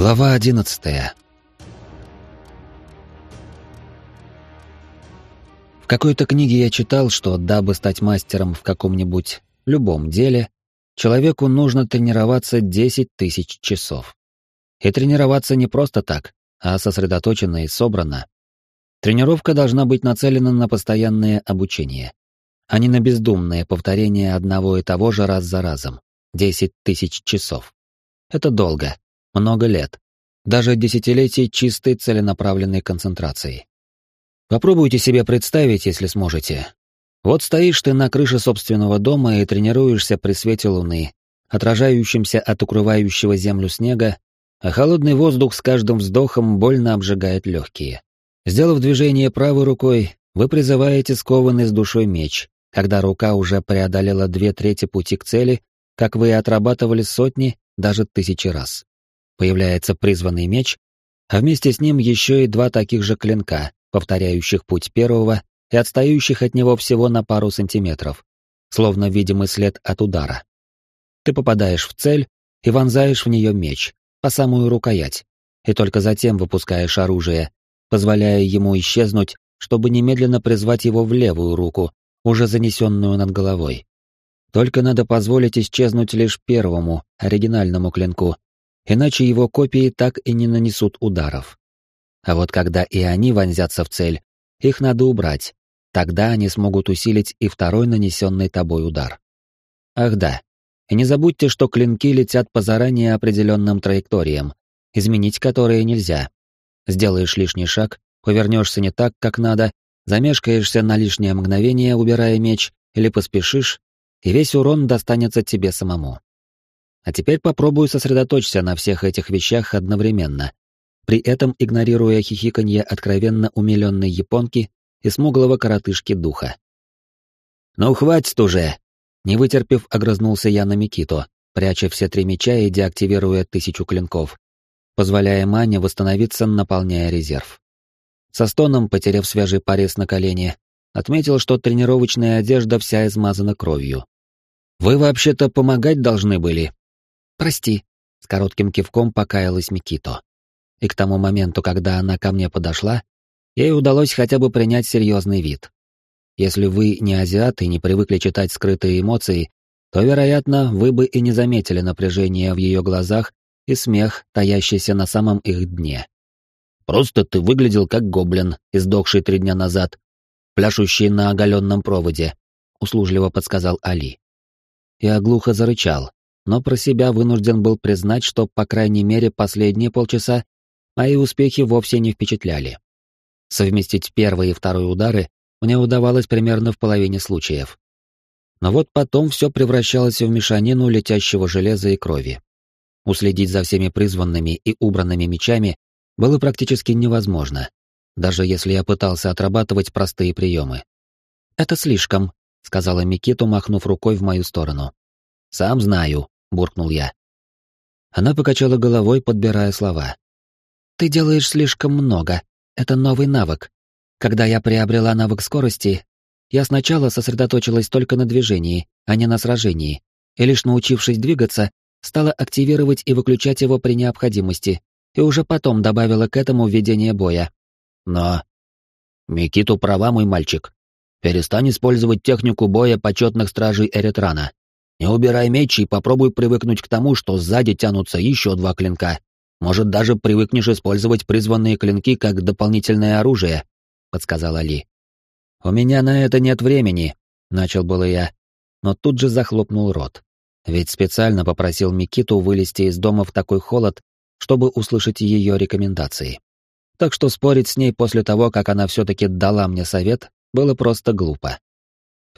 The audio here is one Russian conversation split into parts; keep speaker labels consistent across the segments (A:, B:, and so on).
A: Глава одиннадцатая. В какой-то книге я читал, что дабы стать мастером в каком-нибудь любом деле, человеку нужно тренироваться 10 тысяч часов. И тренироваться не просто так, а сосредоточенно и собрано. Тренировка должна быть нацелена на постоянное обучение, а не на бездумное повторение одного и того же раз за разом. 10 тысяч часов. Это долго, много лет, даже десятилетий чистой целенаправленной концентрации. Попробуйте себе представить, если сможете. Вот стоишь ты на крыше собственного дома и тренируешься при свете луны, отражающемся от укрывающего землю снега, а холодный воздух с каждым вздохом больно обжигает легкие. Сделав движение правой рукой, вы призываете скованный с душой меч, когда рука уже преодолела две трети пути к цели, как вы отрабатывали сотни, даже тысячи раз появляется призванный меч, а вместе с ним еще и два таких же клинка, повторяющих путь первого и отстающих от него всего на пару сантиметров, словно видимый след от удара. Ты попадаешь в цель и вонзаешь в нее меч, по самую рукоять, и только затем выпускаешь оружие, позволяя ему исчезнуть, чтобы немедленно призвать его в левую руку, уже занесенную над головой. Только надо позволить исчезнуть лишь первому, оригинальному клинку, иначе его копии так и не нанесут ударов. А вот когда и они вонзятся в цель, их надо убрать, тогда они смогут усилить и второй нанесенный тобой удар. Ах да, и не забудьте, что клинки летят по заранее определенным траекториям, изменить которые нельзя. Сделаешь лишний шаг, повернешься не так, как надо, замешкаешься на лишнее мгновение, убирая меч, или поспешишь, и весь урон достанется тебе самому. А теперь попробую сосредоточься на всех этих вещах одновременно, при этом игнорируя хихиканье откровенно умиленной японки и смуглого коротышки духа. «Ну, хватит уже!» Не вытерпев, огрызнулся я на Микито, пряча все три меча и деактивируя тысячу клинков, позволяя Мане восстановиться, наполняя резерв. Со стоном, потеряв свежий порез на колене, отметил, что тренировочная одежда вся измазана кровью. «Вы вообще-то помогать должны были», «Прости», — с коротким кивком покаялась Микито. И к тому моменту, когда она ко мне подошла, ей удалось хотя бы принять серьезный вид. Если вы не азиат и не привыкли читать скрытые эмоции, то, вероятно, вы бы и не заметили напряжения в ее глазах и смех, таящийся на самом их дне. «Просто ты выглядел как гоблин, издохший три дня назад, пляшущий на оголенном проводе», — услужливо подсказал Али. Я глухо зарычал, но про себя вынужден был признать, что, по крайней мере, последние полчаса мои успехи вовсе не впечатляли. Совместить первый и второй удары мне удавалось примерно в половине случаев. Но вот потом все превращалось в мешанину летящего железа и крови. Уследить за всеми призванными и убранными мечами было практически невозможно, даже если я пытался отрабатывать простые приемы. «Это слишком», — сказала Микиту, махнув рукой в мою сторону. «Сам знаю», — буркнул я. Она покачала головой, подбирая слова. «Ты делаешь слишком много. Это новый навык. Когда я приобрела навык скорости, я сначала сосредоточилась только на движении, а не на сражении, и лишь научившись двигаться, стала активировать и выключать его при необходимости, и уже потом добавила к этому введение боя. Но... Микиту права, мой мальчик. Перестань использовать технику боя почетных стражей Эритрана. Не убирай меч и попробуй привыкнуть к тому, что сзади тянутся еще два клинка. Может, даже привыкнешь использовать призванные клинки как дополнительное оружие», — подсказал Али. «У меня на это нет времени», — начал было я, но тут же захлопнул рот. Ведь специально попросил Микиту вылезти из дома в такой холод, чтобы услышать ее рекомендации. Так что спорить с ней после того, как она все-таки дала мне совет, было просто глупо.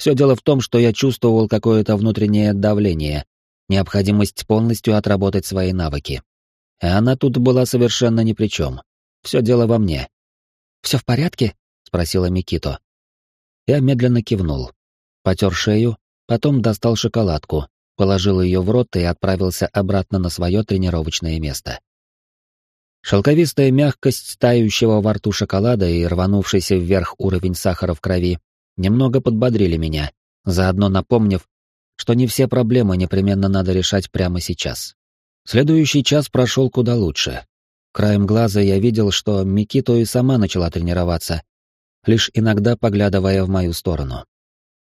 A: Все дело в том, что я чувствовал какое-то внутреннее давление, необходимость полностью отработать свои навыки. И она тут была совершенно ни при чем. Все дело во мне. «Все в порядке?» — спросила Микито. Я медленно кивнул. Потер шею, потом достал шоколадку, положил ее в рот и отправился обратно на свое тренировочное место. Шелковистая мягкость тающего во рту шоколада и рванувшийся вверх уровень сахара в крови немного подбодрили меня, заодно напомнив, что не все проблемы непременно надо решать прямо сейчас. Следующий час прошел куда лучше, Краем глаза я видел, что Микито и сама начала тренироваться, лишь иногда поглядывая в мою сторону.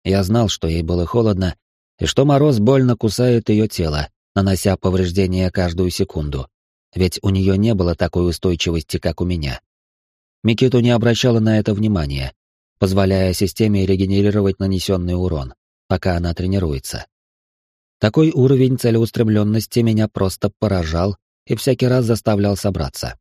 A: Я знал, что ей было холодно, и что мороз больно кусает ее тело, нанося повреждения каждую секунду. Ведь у нее не было такой устойчивости, как у меня. Микиту не обращала на это внимания, позволяя системе регенерировать нанесенный урон, пока она тренируется. Такой уровень целеустремленности меня просто поражал и всякий раз заставлял собраться.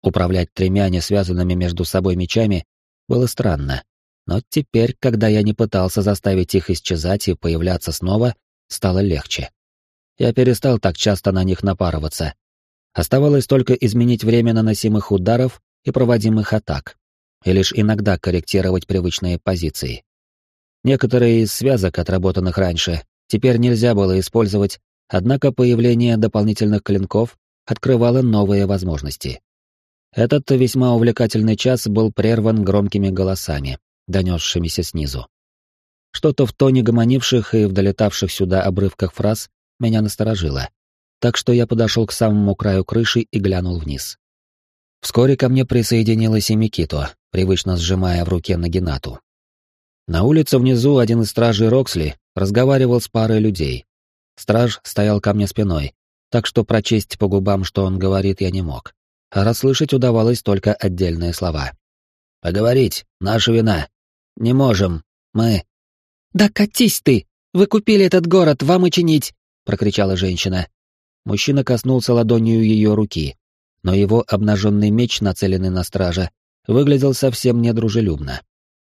A: Управлять тремя не связанными между собой мечами было странно, но теперь, когда я не пытался заставить их исчезать и появляться снова, стало легче. Я перестал так часто на них напарываться. Оставалось только изменить время наносимых ударов и проводимых атак, и лишь иногда корректировать привычные позиции. Некоторые из связок, отработанных раньше, теперь нельзя было использовать Однако появление дополнительных клинков открывало новые возможности. Этот весьма увлекательный час был прерван громкими голосами, донесшимися снизу. Что-то в тоне гомонивших и в долетавших сюда обрывках фраз меня насторожило, так что я подошел к самому краю крыши и глянул вниз. Вскоре ко мне присоединилась и Микито, привычно сжимая в руке Нагинату. На улице внизу один из стражей Роксли разговаривал с парой людей, Страж стоял ко мне спиной, так что прочесть по губам, что он говорит, я не мог. А расслышать удавалось только отдельные слова. «Поговорить, наша вина. Не можем. Мы...» «Да катись ты! Вы купили этот город, вам и чинить!» — прокричала женщина. Мужчина коснулся ладонью ее руки, но его обнаженный меч, нацеленный на стража, выглядел совсем недружелюбно.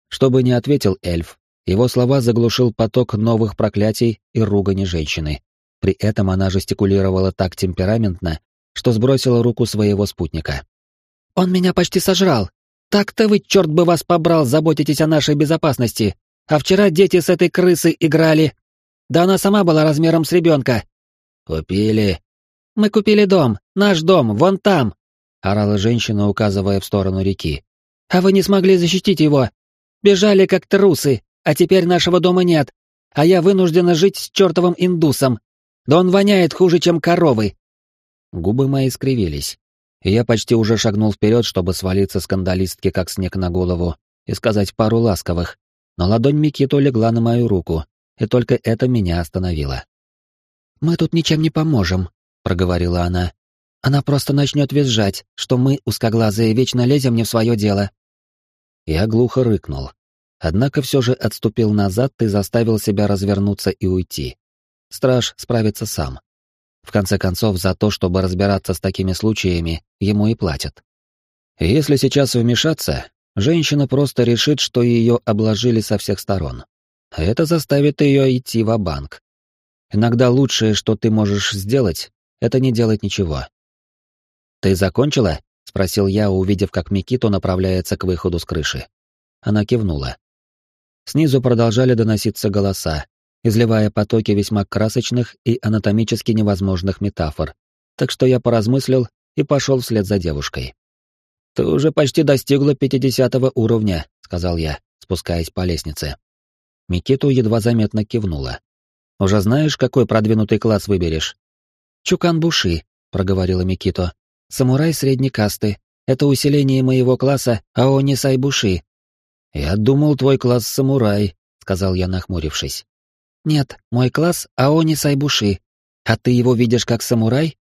A: Чтобы не ответил эльф, его слова заглушил поток новых проклятий и ругани женщины. При этом она жестикулировала так темпераментно, что сбросила руку своего спутника. «Он меня почти сожрал! Так-то вы, черт бы вас побрал, заботитесь о нашей безопасности! А вчера дети с этой крысы играли! Да она сама была размером с ребенка!» «Купили!» «Мы купили дом, наш дом, вон там!» — орала женщина, указывая в сторону реки. «А вы не смогли защитить его! Бежали как трусы!» а теперь нашего дома нет, а я вынуждена жить с чертовым индусом. Да он воняет хуже, чем коровы». Губы мои скривились, и я почти уже шагнул вперед, чтобы свалиться скандалистке как снег на голову и сказать пару ласковых, но ладонь Микито легла на мою руку, и только это меня остановило. «Мы тут ничем не поможем», — проговорила она. «Она просто начнет визжать, что мы, узкоглазые, вечно лезем не в свое дело». Я глухо рыкнул, Однако все же отступил назад и заставил себя развернуться и уйти. Страж справится сам. В конце концов, за то, чтобы разбираться с такими случаями, ему и платят. Если сейчас вмешаться, женщина просто решит, что ее обложили со всех сторон. Это заставит ее идти в банк Иногда лучшее, что ты можешь сделать, это не делать ничего. «Ты закончила?» — спросил я, увидев, как Микито направляется к выходу с крыши. Она кивнула. Снизу продолжали доноситься голоса, изливая потоки весьма красочных и анатомически невозможных метафор. Так что я поразмыслил и пошел вслед за девушкой. «Ты уже почти достигла пятидесятого уровня», — сказал я, спускаясь по лестнице. Микиту едва заметно кивнула. «Уже знаешь, какой продвинутый класс выберешь?» «Чукан-буши», — проговорила Микито. «Самурай средней касты. Это усиление моего класса Аони Сайбуши, «Я думал, твой класс самурай», — сказал я, нахмурившись. «Нет, мой класс Аони Сайбуши. А ты его видишь как самурай?»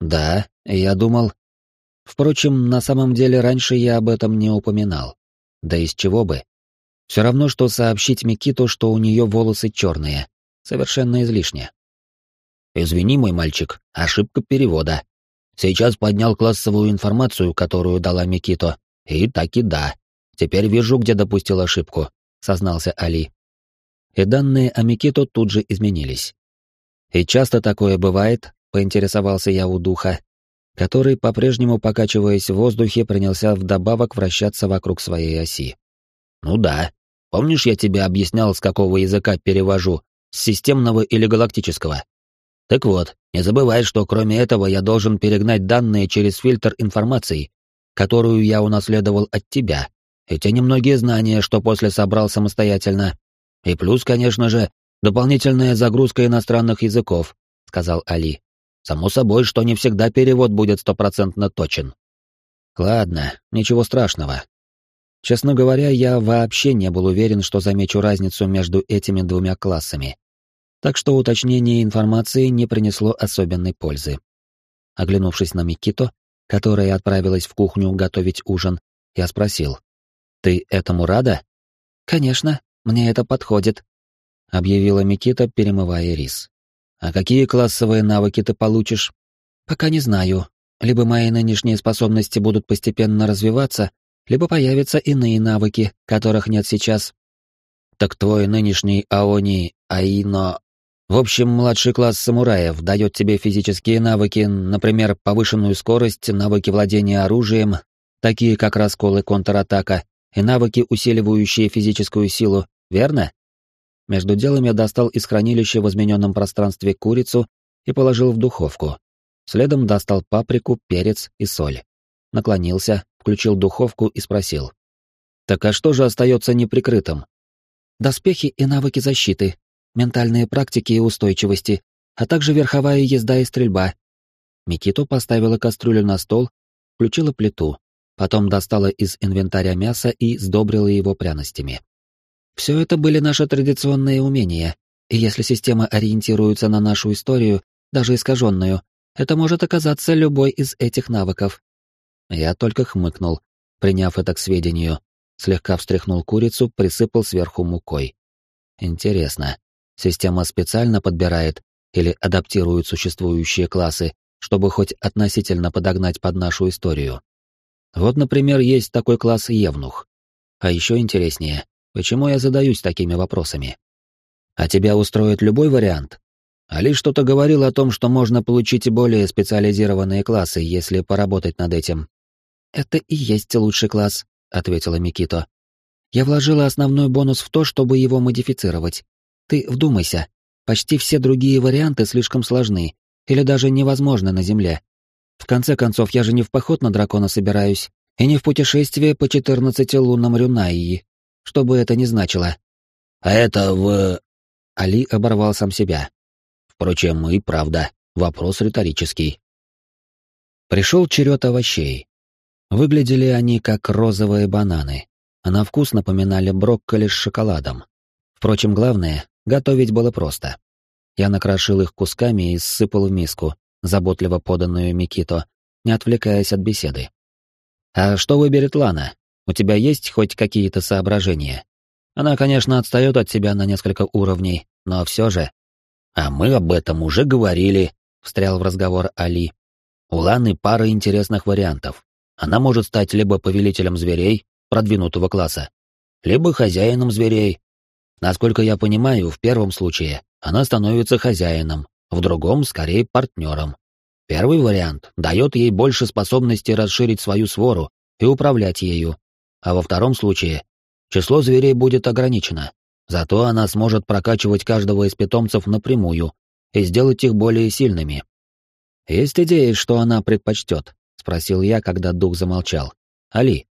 A: «Да, я думал...» Впрочем, на самом деле раньше я об этом не упоминал. Да из чего бы? Все равно, что сообщить Микиту, что у нее волосы черные. Совершенно излишне. «Извини, мой мальчик, ошибка перевода. Сейчас поднял классовую информацию, которую дала Микито, и так и да. Теперь вижу, где допустил ошибку, сознался Али. И данные о Микито тут же изменились. И часто такое бывает, поинтересовался я у духа, который, по-прежнему покачиваясь в воздухе, принялся вдобавок вращаться вокруг своей оси. Ну да. Помнишь, я тебе объяснял, с какого языка перевожу? С системного или галактического? Так вот, не забывай, что кроме этого я должен перегнать данные через фильтр информации, которую я унаследовал от тебя и те немногие знания, что после собрал самостоятельно. И плюс, конечно же, дополнительная загрузка иностранных языков, сказал Али. Само собой, что не всегда перевод будет стопроцентно точен. Ладно, ничего страшного. Честно говоря, я вообще не был уверен, что замечу разницу между этими двумя классами. Так что уточнение информации не принесло особенной пользы. Оглянувшись на Микито, которая отправилась в кухню готовить ужин, я спросил. «Ты этому рада?» «Конечно, мне это подходит», — объявила Микита, перемывая рис. «А какие классовые навыки ты получишь?» «Пока не знаю. Либо мои нынешние способности будут постепенно развиваться, либо появятся иные навыки, которых нет сейчас». «Так твой нынешний Аони Аино в общем, младший класс самураев дает тебе физические навыки, например, повышенную скорость, навыки владения оружием, такие как раскол и контратака, и навыки, усиливающие физическую силу, верно? Между делом я достал из хранилища в измененном пространстве курицу и положил в духовку. Следом достал паприку, перец и соль. Наклонился, включил духовку и спросил. «Так а что же остается неприкрытым?» «Доспехи и навыки защиты, ментальные практики и устойчивости, а также верховая езда и стрельба. Микито поставила кастрюлю на стол, включила плиту, потом достала из инвентаря мясо и сдобрила его пряностями. Все это были наши традиционные умения, и если система ориентируется на нашу историю, даже искаженную, это может оказаться любой из этих навыков. Я только хмыкнул, приняв это к сведению, слегка встряхнул курицу, присыпал сверху мукой. Интересно, Система специально подбирает или адаптирует существующие классы, чтобы хоть относительно подогнать под нашу историю. Вот, например, есть такой класс Евнух. А еще интереснее, почему я задаюсь такими вопросами? А тебя устроит любой вариант? Али что-то говорил о том, что можно получить более специализированные классы, если поработать над этим. Это и есть лучший класс, ответила Микито. Я вложила основной бонус в то, чтобы его модифицировать. Ты вдумайся, почти все другие варианты слишком сложны или даже невозможны на Земле. В конце концов, я же не в поход на дракона собираюсь, и не в путешествие по четырнадцати лунам Рюнаии, что бы это ни значило. А это в... Али оборвал сам себя. Впрочем, и правда, вопрос риторический. Пришел черед овощей. Выглядели они как розовые бананы, а на вкус напоминали брокколи с шоколадом. Впрочем, главное, Готовить было просто. Я накрошил их кусками и сыпал в миску, заботливо поданную Микито, не отвлекаясь от беседы. «А что выберет Лана? У тебя есть хоть какие-то соображения?» Она, конечно, отстает от тебя на несколько уровней, но все же... «А мы об этом уже говорили», — встрял в разговор Али. «У Ланы пара интересных вариантов. Она может стать либо повелителем зверей, продвинутого класса, либо хозяином зверей, Насколько я понимаю, в первом случае она становится хозяином, в другом — скорее партнером. Первый вариант дает ей больше способности расширить свою свору и управлять ею, а во втором случае число зверей будет ограничено, зато она сможет прокачивать каждого из питомцев напрямую и сделать их более сильными. «Есть идеи, что она предпочтет?» — спросил я, когда дух замолчал. «Али?»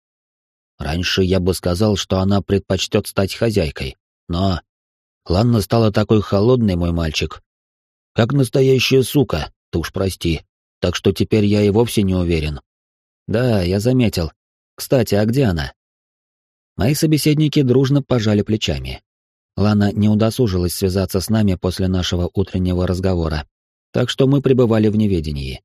A: «Раньше я бы сказал, что она предпочтет стать хозяйкой, но... Ланна стала такой холодной, мой мальчик. Как настоящая сука, ты уж прости. Так что теперь я и вовсе не уверен. Да, я заметил. Кстати, а где она? Мои собеседники дружно пожали плечами. Лана не удосужилась связаться с нами после нашего утреннего разговора, так что мы пребывали в неведении.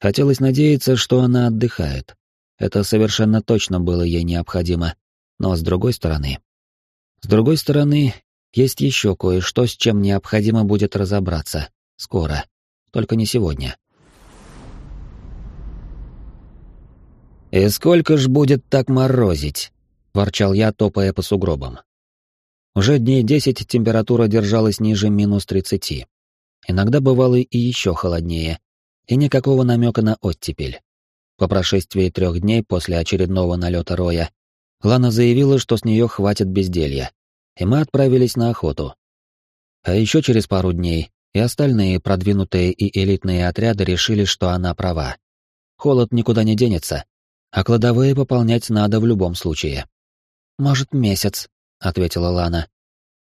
A: Хотелось надеяться, что она отдыхает. Это совершенно точно было ей необходимо. Но с другой стороны, с другой стороны, есть еще кое-что, с чем необходимо будет разобраться. Скоро. Только не сегодня. «И сколько ж будет так морозить?» — ворчал я, топая по сугробам. Уже дней десять температура держалась ниже минус тридцати. Иногда бывало и еще холоднее, и никакого намека на оттепель. По прошествии трех дней после очередного налета роя Лана заявила, что с нее хватит безделья, и мы отправились на охоту. А еще через пару дней и остальные продвинутые и элитные отряды решили, что она права. Холод никуда не денется, а кладовые пополнять надо в любом случае. «Может, месяц», — ответила Лана.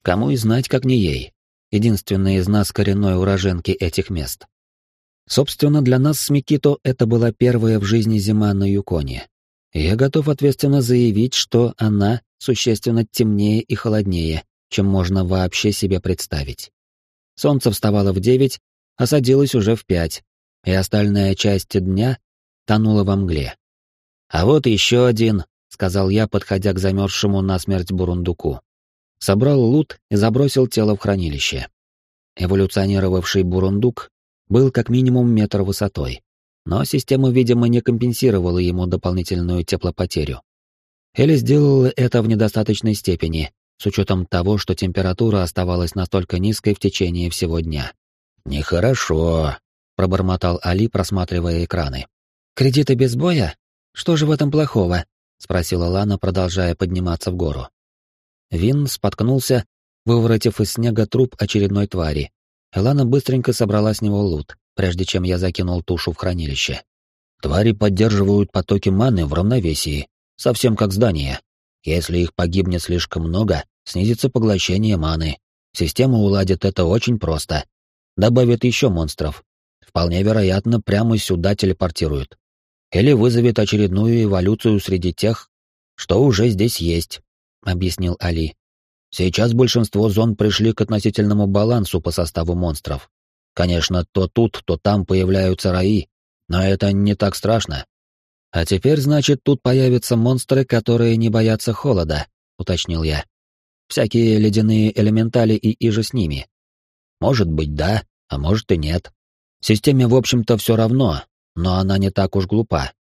A: «Кому и знать, как не ей. Единственная из нас коренной уроженки этих мест». Собственно, для нас с Микито это была первая в жизни зима на Юконе. Я готов ответственно заявить, что она существенно темнее и холоднее, чем можно вообще себе представить. Солнце вставало в девять, а садилось уже в пять, и остальная часть дня тонула во мгле. «А вот еще один», — сказал я, подходя к замерзшему насмерть бурундуку. Собрал лут и забросил тело в хранилище. Эволюционировавший бурундук был как минимум метр высотой, но система, видимо, не компенсировала ему дополнительную теплопотерю. Или сделала это в недостаточной степени, с учетом того, что температура оставалась настолько низкой в течение всего дня. «Нехорошо», — пробормотал Али, просматривая экраны. «Кредиты без боя? Что же в этом плохого?» — спросила Лана, продолжая подниматься в гору. Вин споткнулся, выворотив из снега труп очередной твари. Лана быстренько собрала с него лут, прежде чем я закинул тушу в хранилище. «Твари поддерживают потоки маны в равновесии, совсем как здания. Если их погибнет слишком много, снизится поглощение маны. Система уладит это очень просто. Добавит еще монстров. Вполне вероятно, прямо сюда телепортируют. Или вызовет очередную эволюцию среди тех, что уже здесь есть, объяснил Али. Сейчас большинство зон пришли к относительному балансу по составу монстров. Конечно, то тут, то там появляются раи, но это не так страшно. А теперь, значит, тут появятся монстры, которые не боятся холода, уточнил я. Всякие ледяные элементали и иже с ними. Может быть, да, а может и нет. Системе, в общем-то, все равно, но она не так уж глупа.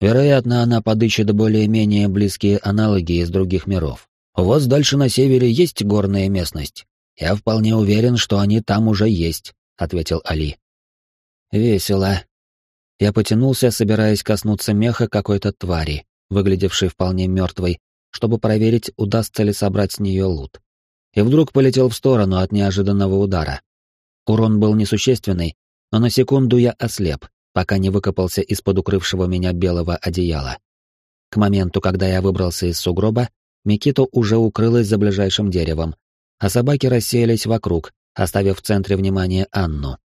A: Вероятно, она подыщет более-менее близкие аналоги из других миров. У вас дальше на севере есть горная местность? Я вполне уверен, что они там уже есть, ответил Али. Весело. Я потянулся, собираясь коснуться меха какой-то твари, выглядевшей вполне мертвой, чтобы проверить, удастся ли собрать с нее лут. И вдруг полетел в сторону от неожиданного удара. Урон был несущественный, но на секунду я ослеп, пока не выкопался из-под укрывшего меня белого одеяла. К моменту, когда я выбрался из сугроба, Микито уже укрылась за ближайшим деревом, а собаки рассеялись вокруг, оставив в центре внимания Анну.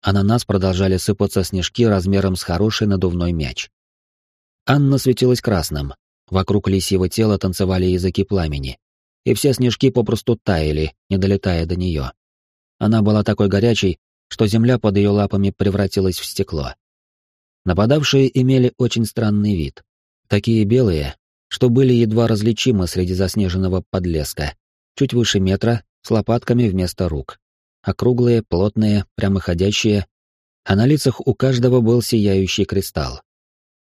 A: А на нас продолжали сыпаться снежки размером с хороший надувной мяч. Анна светилась красным, вокруг лисьего тела танцевали языки пламени, и все снежки попросту таяли, не долетая до нее. Она была такой горячей, что земля под ее лапами превратилась в стекло. Нападавшие имели очень странный вид. Такие белые, что были едва различимы среди заснеженного подлеска, чуть выше метра, с лопатками вместо рук. Округлые, плотные, прямоходящие, а на лицах у каждого был сияющий кристалл.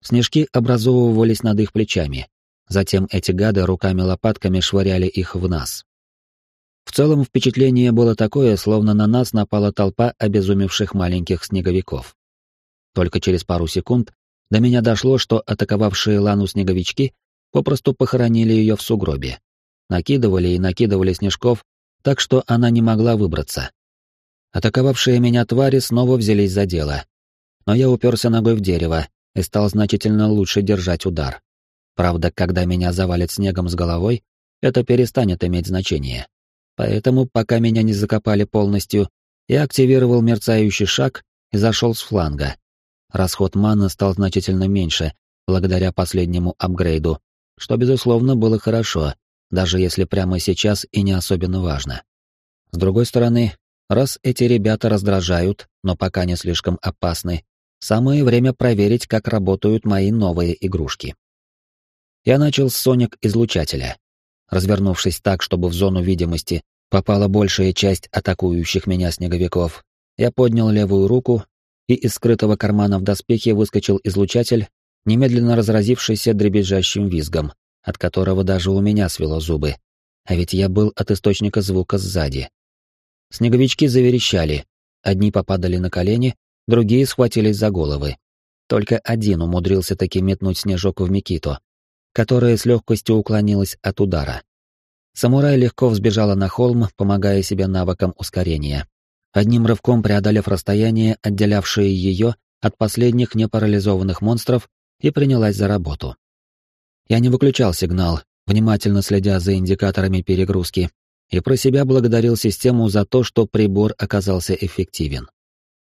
A: Снежки образовывались над их плечами, затем эти гады руками-лопатками швыряли их в нас. В целом впечатление было такое, словно на нас напала толпа обезумевших маленьких снеговиков. Только через пару секунд до меня дошло, что атаковавшие Лану снеговички попросту похоронили ее в сугробе. Накидывали и накидывали снежков, так что она не могла выбраться. Атаковавшие меня твари снова взялись за дело. Но я уперся ногой в дерево и стал значительно лучше держать удар. Правда, когда меня завалит снегом с головой, это перестанет иметь значение. Поэтому, пока меня не закопали полностью, я активировал мерцающий шаг и зашел с фланга. Расход маны стал значительно меньше, благодаря последнему апгрейду, что, безусловно, было хорошо, даже если прямо сейчас и не особенно важно. С другой стороны, раз эти ребята раздражают, но пока не слишком опасны, самое время проверить, как работают мои новые игрушки. Я начал с соник-излучателя. Развернувшись так, чтобы в зону видимости попала большая часть атакующих меня снеговиков, я поднял левую руку, и из скрытого кармана в доспехе выскочил излучатель немедленно разразившийся дребезжащим визгом, от которого даже у меня свело зубы. А ведь я был от источника звука сзади. Снеговички заверещали. Одни попадали на колени, другие схватились за головы. Только один умудрился таки метнуть снежок в Микито, которая с легкостью уклонилась от удара. Самурай легко взбежала на холм, помогая себе навыком ускорения. Одним рывком преодолев расстояние, отделявшее ее от последних непарализованных монстров, и принялась за работу. Я не выключал сигнал, внимательно следя за индикаторами перегрузки, и про себя благодарил систему за то, что прибор оказался эффективен.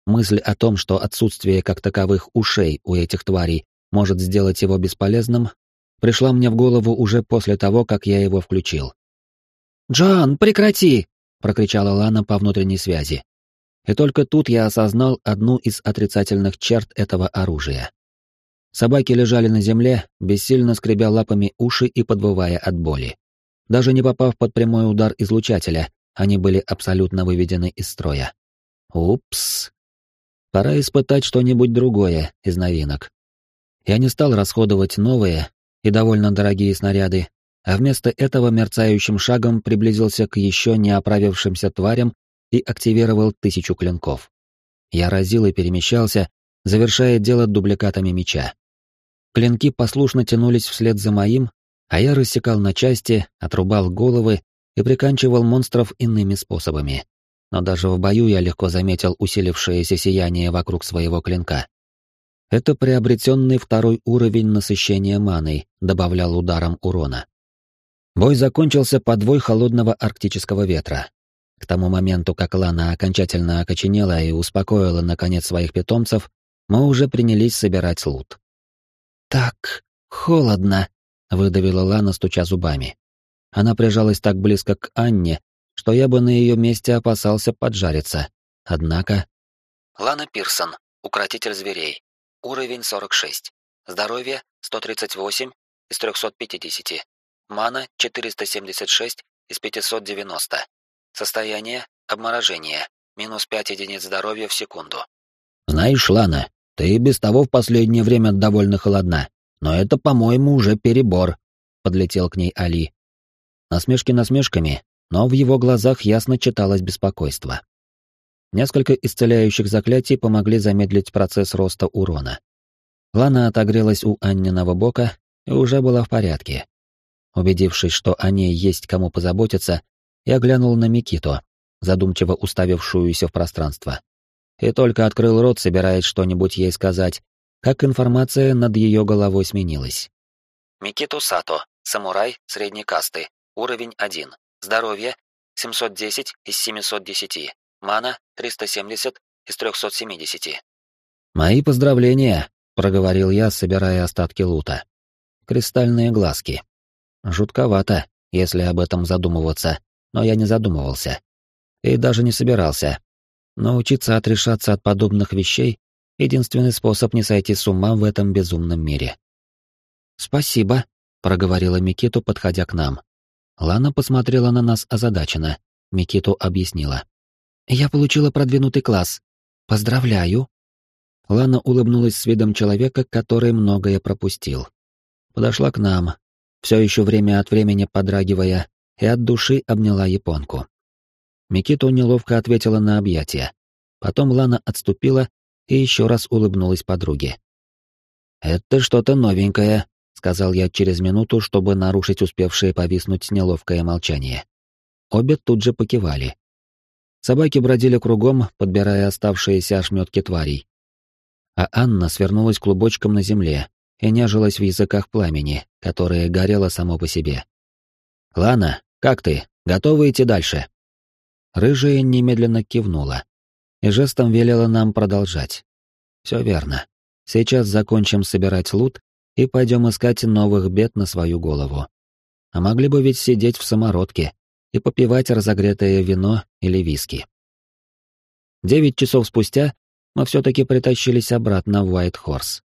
A: Мысль о том, что отсутствие как таковых ушей у этих тварей может сделать его бесполезным, пришла мне в голову уже после того, как я его включил.
B: «Джон, прекрати!»
A: — прокричала Лана по внутренней связи. И только тут я осознал одну из отрицательных черт этого оружия. Собаки лежали на земле, бессильно скребя лапами уши и подвывая от боли. Даже не попав под прямой удар излучателя, они были абсолютно выведены из строя. Упс. Пора испытать что-нибудь другое из новинок. Я не стал расходовать новые и довольно дорогие снаряды, а вместо этого мерцающим шагом приблизился к еще не оправившимся тварям и активировал тысячу клинков. Я разил и перемещался, завершая дело дубликатами меча. Клинки послушно тянулись вслед за моим, а я рассекал на части, отрубал головы и приканчивал монстров иными способами. Но даже в бою я легко заметил усилившееся сияние вокруг своего клинка. Это приобретенный второй уровень насыщения маной добавлял ударом урона. Бой закончился подвой холодного арктического ветра. К тому моменту, как Лана окончательно окоченела и успокоила наконец своих питомцев, мы уже принялись собирать лут.
B: «Так холодно», — выдавила Лана, стуча зубами.
A: Она прижалась так близко к Анне, что я бы на ее месте опасался поджариться. Однако...
C: Лана Пирсон, укротитель зверей. Уровень 46. Здоровье 138 из 350. Мана 476 из 590. Состояние обморожение. Минус 5 единиц здоровья в секунду.
A: Знаешь, Лана, ты и без того в последнее время довольно холодна, но это, по-моему, уже перебор, подлетел к ней Али. Насмешки насмешками, но в его глазах ясно читалось беспокойство. Несколько исцеляющих заклятий помогли замедлить процесс роста урона. Лана отогрелась у Анниного бока и уже была в порядке. Убедившись, что о ней есть кому позаботиться, я глянул на Микито, задумчиво уставившуюся в пространство и только открыл рот, собираясь что-нибудь ей сказать, как информация над ее головой сменилась.
C: Микито Сато, самурай средней касты, уровень 1, здоровье 710 из 710, мана 370 из 370.
A: «Мои поздравления», — проговорил я, собирая остатки лута. «Кристальные глазки. Жутковато, если об этом задумываться, но я не задумывался. И даже не собирался, Научиться отрешаться от подобных вещей — единственный способ не сойти с ума в этом безумном мире.
B: «Спасибо», — проговорила Микиту, подходя к нам.
A: Лана посмотрела на нас озадаченно. Микиту объяснила.
B: «Я получила продвинутый класс. Поздравляю».
A: Лана улыбнулась с видом человека, который многое пропустил. Подошла к нам, все еще время от времени подрагивая, и от души обняла японку. Микито неловко ответила на объятие. Потом Лана отступила и еще раз улыбнулась подруге. «Это что-то новенькое», — сказал я через минуту, чтобы нарушить успевшее повиснуть неловкое молчание. Обе тут же покивали. Собаки бродили кругом, подбирая оставшиеся ошметки тварей. А Анна свернулась клубочком на земле и нежилась в языках пламени, которое горело само по себе. «Лана, как ты? Готова идти дальше?» Рыжая немедленно кивнула и жестом велела нам продолжать. Все верно. Сейчас закончим собирать лут и пойдем искать новых бед на свою голову. А могли бы ведь сидеть в самородке и попивать разогретое вино или виски. Девять часов спустя мы все-таки притащились обратно в Уайт Хорс.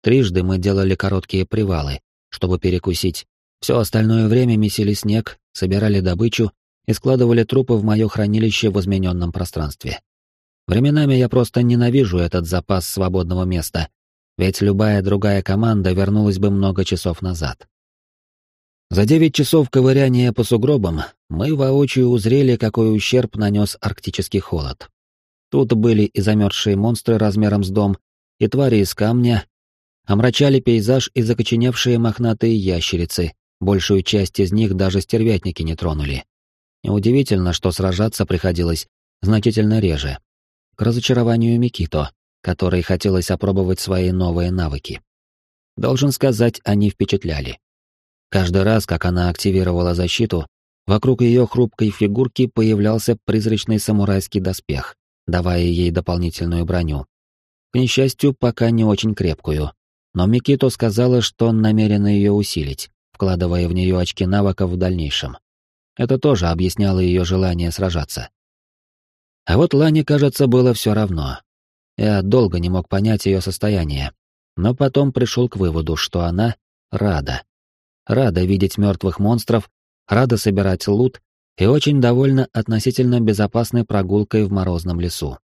A: Трижды мы делали короткие привалы, чтобы перекусить. Все остальное время месили снег, собирали добычу и складывали трупы в мое хранилище в измененном пространстве. Временами я просто ненавижу этот запас свободного места, ведь любая другая команда вернулась бы много часов назад. За девять часов ковыряния по сугробам мы воочию узрели, какой ущерб нанес арктический холод. Тут были и замерзшие монстры размером с дом, и твари из камня, омрачали пейзаж и закоченевшие мохнатые ящерицы, большую часть из них даже стервятники не тронули. Неудивительно, что сражаться приходилось значительно реже. К разочарованию Микито, которой хотелось опробовать свои новые навыки. Должен сказать, они впечатляли. Каждый раз, как она активировала защиту, вокруг ее хрупкой фигурки появлялся призрачный самурайский доспех, давая ей дополнительную броню. К несчастью, пока не очень крепкую. Но Микито сказала, что он намерен ее усилить, вкладывая в нее очки навыков в дальнейшем. Это тоже объясняло ее желание сражаться. А вот Лане, кажется, было все равно. Я долго не мог понять ее состояние, но потом пришел к выводу, что она рада. Рада видеть мертвых монстров, рада собирать лут и очень довольна относительно безопасной прогулкой в морозном лесу.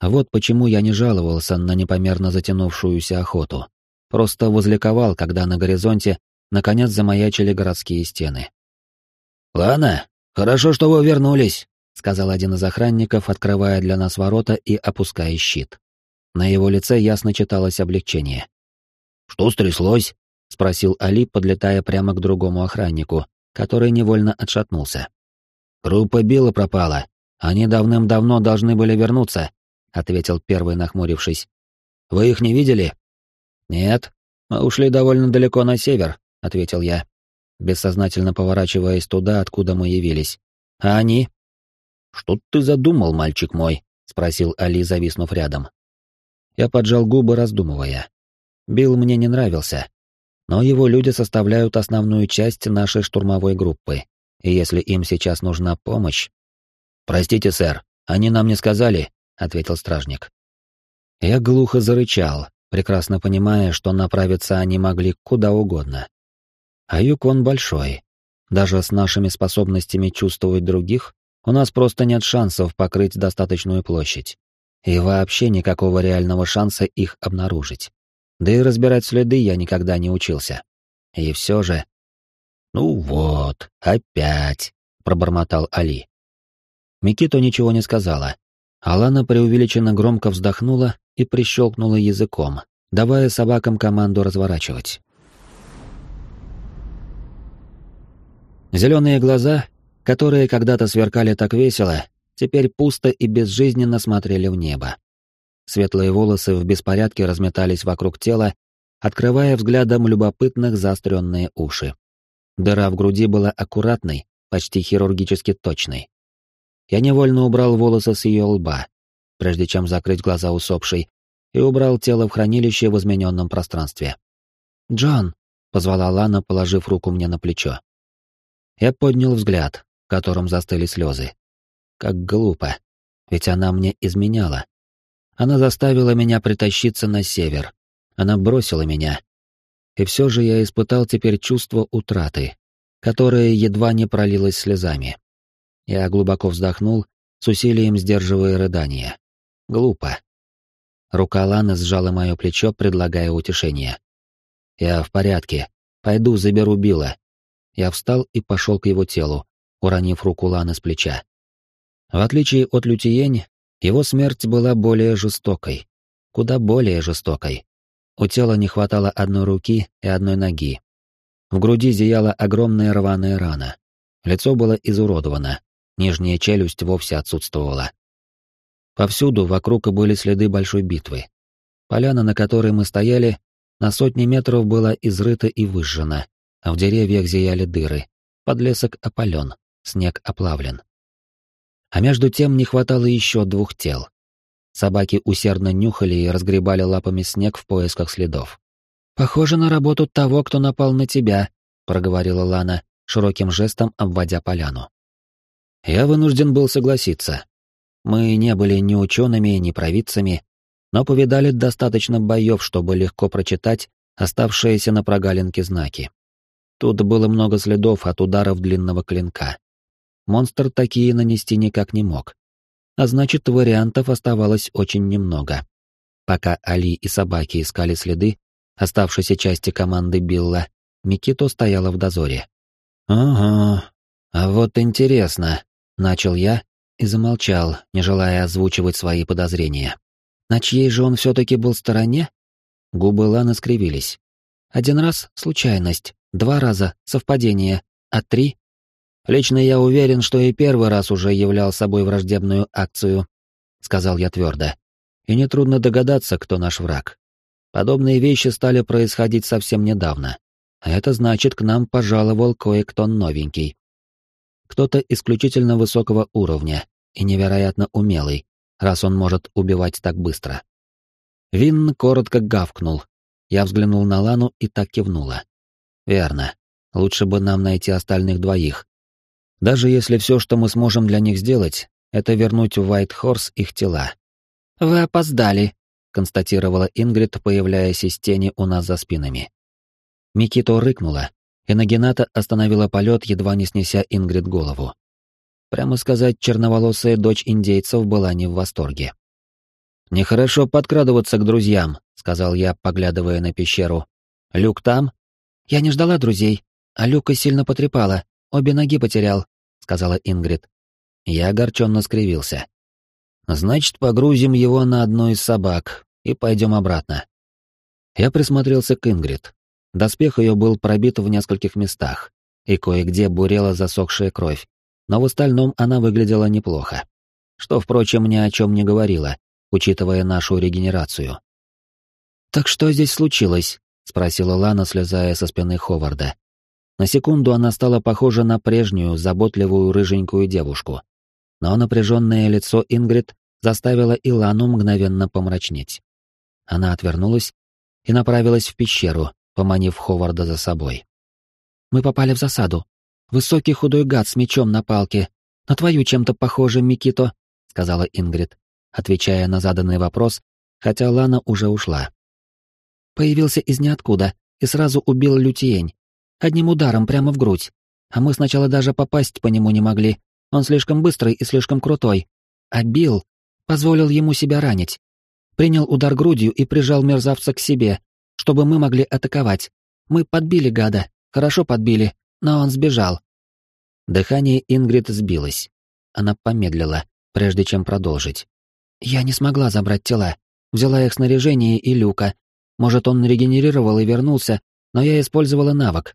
A: Вот почему я не жаловался на непомерно затянувшуюся охоту. Просто возликовал, когда на горизонте наконец замаячили городские стены.
B: «Ладно, хорошо, что вы вернулись», —
A: сказал один из охранников, открывая для нас ворота и опуская щит. На его лице ясно читалось облегчение.
B: «Что стряслось?»
A: — спросил Али, подлетая прямо к другому охраннику, который невольно отшатнулся.
B: «Группа Билла пропала. Они давным-давно должны были вернуться», —
A: ответил первый, нахмурившись.
B: «Вы их не видели?»
A: «Нет, мы ушли довольно далеко на север», — ответил я, бессознательно поворачиваясь туда, откуда мы явились. «А они?»
B: «Что ты задумал, мальчик мой?» — спросил Али, зависнув рядом.
A: Я поджал губы, раздумывая. Билл мне не нравился, но его люди составляют основную часть нашей штурмовой группы, и если им сейчас нужна помощь...
B: «Простите, сэр, они нам не сказали», — ответил стражник.
A: Я глухо зарычал, прекрасно понимая, что направиться они могли куда угодно. А Юкон большой. Даже с нашими способностями чувствовать других, у нас просто нет шансов покрыть достаточную площадь. И вообще никакого реального шанса их обнаружить. Да и разбирать следы я никогда не учился. И все же...
B: «Ну вот, опять», — пробормотал Али.
A: Микито ничего не сказала. Алана преувеличенно громко вздохнула и прищелкнула языком, давая собакам команду разворачивать. Зеленые глаза, которые когда-то сверкали так весело, теперь пусто и безжизненно смотрели в небо. Светлые волосы в беспорядке разметались вокруг тела, открывая взглядом любопытных заостренные уши. Дыра в груди была аккуратной, почти хирургически точной. Я невольно убрал волосы с ее лба, прежде чем закрыть глаза усопшей, и убрал тело в хранилище в измененном пространстве. «Джон!» — позвала Лана, положив руку мне на плечо. Я поднял взгляд, в котором застыли слезы. Как глупо, ведь она мне изменяла. Она заставила меня притащиться на север. Она бросила меня. И все же я испытал теперь чувство утраты, которое едва не пролилось слезами. Я глубоко вздохнул, с усилием сдерживая рыдание. Глупо. Рука Ланы сжала мое плечо, предлагая утешение. «Я в порядке. Пойду заберу Билла». Я встал и пошел к его телу, уронив руку Ланы с плеча. В отличие от Лютиень, его смерть была более жестокой. Куда более жестокой. У тела не хватало одной руки и одной ноги. В груди зияла огромная рваная рана. Лицо было изуродовано, нижняя челюсть вовсе отсутствовала. Повсюду вокруг были следы большой битвы. Поляна, на которой мы стояли, на сотни метров была изрыта и выжжена, а в деревьях зияли дыры, подлесок опален, снег оплавлен. А между тем не хватало еще двух тел. Собаки усердно нюхали и разгребали лапами снег в поисках следов. «Похоже на работу того, кто напал на тебя», — проговорила Лана, широким жестом обводя поляну. Я вынужден был согласиться. Мы не были ни учеными, ни провидцами, но повидали достаточно боев, чтобы легко прочитать оставшиеся на прогалинке знаки. Тут было много следов от ударов длинного клинка монстр такие нанести никак не мог. А значит, вариантов оставалось очень немного. Пока Али и собаки искали следы оставшейся части команды Билла, Микито стояла в дозоре. «Ага, а вот интересно», — начал я и замолчал, не желая озвучивать свои подозрения. На чьей же он все-таки был стороне? Губы Ланы скривились. Один раз — случайность, два раза — совпадение, а три Лично я уверен, что и первый раз уже являл собой враждебную акцию, сказал я твердо. И нетрудно догадаться, кто наш враг. Подобные вещи стали происходить совсем недавно. А это значит, к нам пожаловал кое-кто новенький. Кто-то исключительно высокого уровня и невероятно умелый, раз он может убивать так быстро. Вин коротко гавкнул. Я взглянул на Лану и так кивнула. Верно. Лучше бы нам найти остальных двоих. Даже если все, что мы сможем для них сделать, это вернуть в Уайт-Хорс их тела.
B: «Вы опоздали», —
A: констатировала Ингрид, появляясь из тени у нас за спинами. Микито рыкнула, и Нагината остановила полет, едва не снеся Ингрид голову. Прямо сказать, черноволосая дочь индейцев была не в восторге. «Нехорошо подкрадываться к друзьям», — сказал я, поглядывая на пещеру. «Люк там?»
B: «Я не ждала друзей, а Люка сильно потрепала, обе ноги потерял», — сказала Ингрид.
A: Я огорченно скривился. «Значит, погрузим его на одну из собак и пойдем обратно». Я присмотрелся к Ингрид. Доспех ее был пробит в нескольких местах, и кое-где бурела засохшая кровь, но в остальном она выглядела неплохо. Что, впрочем, ни о чем не говорила, учитывая нашу регенерацию.
B: «Так что здесь случилось?» — спросила Лана, слезая со спины Ховарда.
A: На секунду она стала похожа на прежнюю, заботливую рыженькую девушку. Но напряженное лицо Ингрид заставило и Лану мгновенно помрачнеть. Она отвернулась и направилась в пещеру, поманив Ховарда за собой.
B: «Мы попали в засаду. Высокий худой гад с мечом на палке. На твою чем-то похоже, Микито», — сказала Ингрид отвечая на заданный вопрос, хотя Лана уже ушла. Появился из ниоткуда и сразу убил Лютиень. Одним ударом прямо в грудь. А мы сначала даже попасть по нему не могли. Он слишком быстрый и слишком крутой. А Билл позволил ему себя ранить. Принял удар грудью и прижал мерзавца к себе, чтобы мы могли атаковать. Мы подбили гада, хорошо подбили, но он сбежал.
A: Дыхание Ингрид сбилось. Она помедлила, прежде чем продолжить.
B: Я не смогла забрать тела. Взяла их снаряжение и люка. Может, он регенерировал и вернулся, но я использовала навык.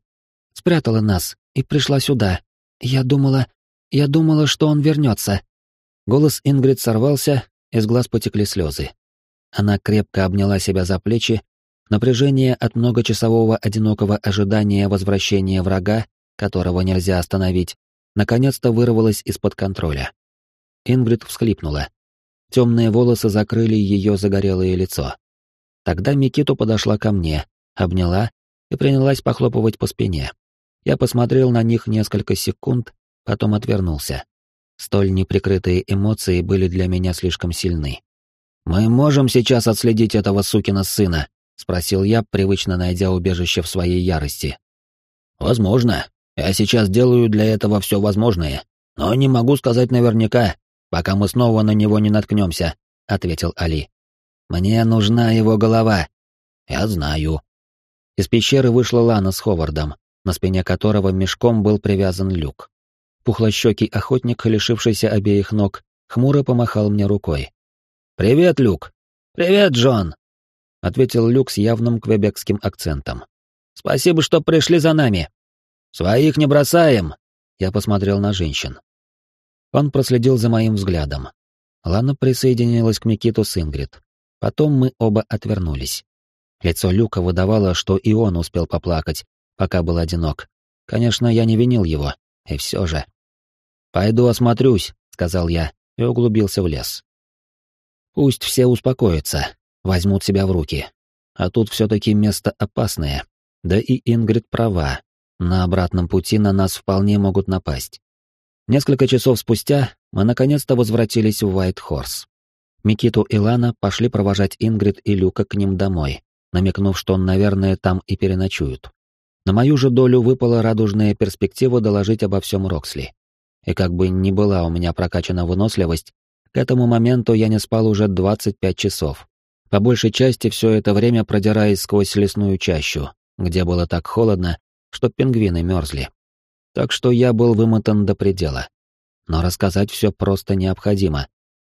B: Спрятала нас и пришла сюда. Я думала... Я думала, что он вернется.
A: Голос Ингрид сорвался, из глаз потекли слезы. Она крепко обняла себя за плечи. Напряжение от многочасового одинокого ожидания возвращения врага, которого нельзя остановить, наконец-то вырвалось из-под контроля. Ингрид всхлипнула. Темные волосы закрыли ее загорелое лицо. Тогда Микиту подошла ко мне, обняла и принялась похлопывать по спине. Я посмотрел на них несколько секунд, потом отвернулся. Столь неприкрытые эмоции были для меня слишком сильны. «Мы можем сейчас отследить этого сукина сына?» — спросил я, привычно найдя убежище в своей ярости. «Возможно. Я сейчас делаю для этого все возможное, но не могу сказать наверняка пока мы снова на него не наткнемся», — ответил Али. «Мне нужна его голова». «Я знаю». Из пещеры вышла Лана с Ховардом, на спине которого мешком был привязан люк. Пухлощекий охотник, лишившийся обеих ног, хмуро помахал мне рукой. «Привет, Люк!» «Привет, Джон!» — ответил Люк с явным квебекским акцентом. «Спасибо, что пришли за нами!» «Своих не бросаем!» Я посмотрел на женщин. Он проследил за моим взглядом. Лана присоединилась к Микиту с Ингрид. Потом мы оба отвернулись. Лицо Люка выдавало, что и он успел поплакать, пока был одинок. Конечно, я не винил его, и все же. «Пойду осмотрюсь», — сказал я, и углубился в лес. «Пусть все успокоятся, возьмут себя в руки. А тут все-таки место опасное. Да и Ингрид права. На обратном пути на нас вполне могут напасть. Несколько часов спустя мы наконец-то возвратились в Уайт-Хорс. Микиту и Лана пошли провожать Ингрид и Люка к ним домой, намекнув, что, наверное, там и переночуют. На мою же долю выпала радужная перспектива доложить обо всем Роксли. И как бы ни была у меня прокачана выносливость, к этому моменту я не спал уже 25 часов. По большей части все это время продираясь сквозь лесную чащу, где было так холодно, что пингвины мерзли так что я был вымотан до предела. Но рассказать все просто необходимо,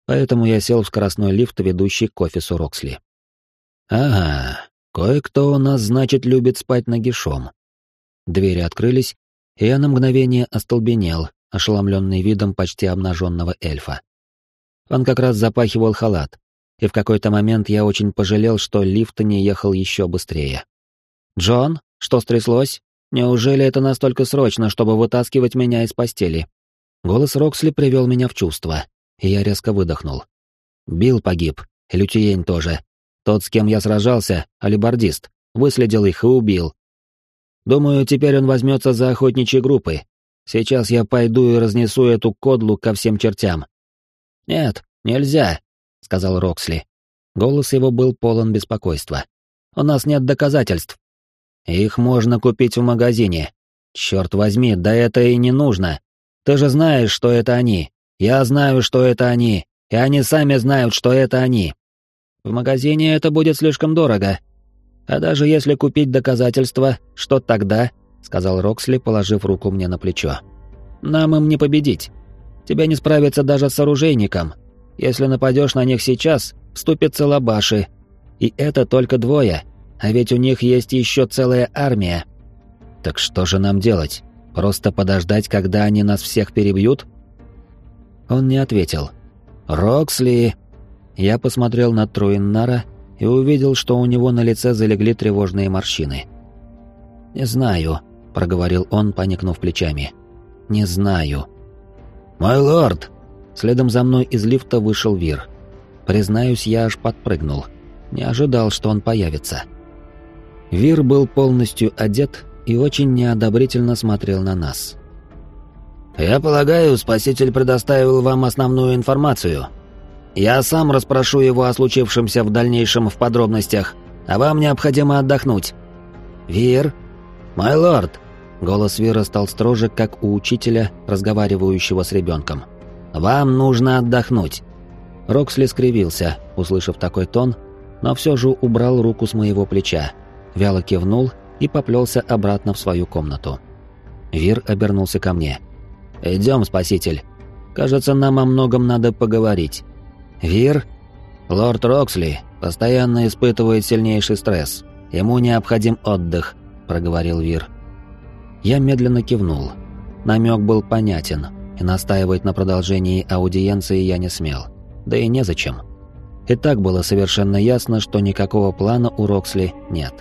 A: поэтому я сел в скоростной лифт, ведущий к офису Роксли. Ага, кое-кто у нас, значит, любит спать нагишом. Двери открылись, и я на мгновение остолбенел, ошеломленный видом почти обнаженного эльфа. Он как раз запахивал халат, и в какой-то момент я очень пожалел, что лифт не ехал еще быстрее. «Джон, что стряслось?» Неужели это настолько срочно, чтобы вытаскивать меня из постели? Голос Роксли привел меня в чувство, и я резко выдохнул. Билл погиб, Лютиень тоже. Тот, с кем я сражался, алибардист, выследил их и убил. Думаю, теперь он возьмется за охотничьи группы. Сейчас я пойду и разнесу эту кодлу ко всем чертям. Нет, нельзя, сказал Роксли. Голос его был полон беспокойства. У нас нет доказательств. Их можно купить в магазине. Черт возьми, да это и не нужно. Ты же знаешь, что это они. Я знаю, что это они. И они сами знают, что это они. В магазине это будет слишком дорого. А даже если купить доказательства, что тогда? сказал Роксли, положив руку мне на плечо. Нам им не победить. Тебе не справиться даже с оружейником. Если нападешь на них сейчас, вступятся лабаши. И это только двое, а ведь у них есть еще целая армия. Так что же нам делать? Просто подождать, когда они нас всех перебьют? Он не ответил. «Роксли!» Я посмотрел на Труиннара и увидел, что у него на лице залегли тревожные морщины. «Не знаю», — проговорил он, поникнув плечами. «Не знаю». «Мой лорд!» Следом за мной из лифта вышел Вир. Признаюсь, я аж подпрыгнул. Не ожидал, что он появится. Вир был полностью одет и очень неодобрительно смотрел на нас. «Я полагаю, Спаситель предоставил вам основную информацию. Я сам расспрошу его о случившемся в дальнейшем в подробностях, а вам необходимо отдохнуть». «Вир?» «Мой лорд!» Голос Вира стал строже, как у учителя, разговаривающего с ребенком. «Вам нужно отдохнуть!» Роксли скривился, услышав такой тон, но все же убрал руку с моего плеча, вяло кивнул и поплелся обратно в свою комнату. Вир обернулся ко мне. «Идем, спаситель. Кажется, нам о многом надо поговорить». «Вир?» «Лорд Роксли постоянно испытывает сильнейший стресс. Ему необходим отдых», — проговорил Вир. Я медленно кивнул. Намек был понятен, и настаивать на продолжении аудиенции я не смел. Да и незачем. И так было совершенно ясно, что никакого плана у Роксли нет.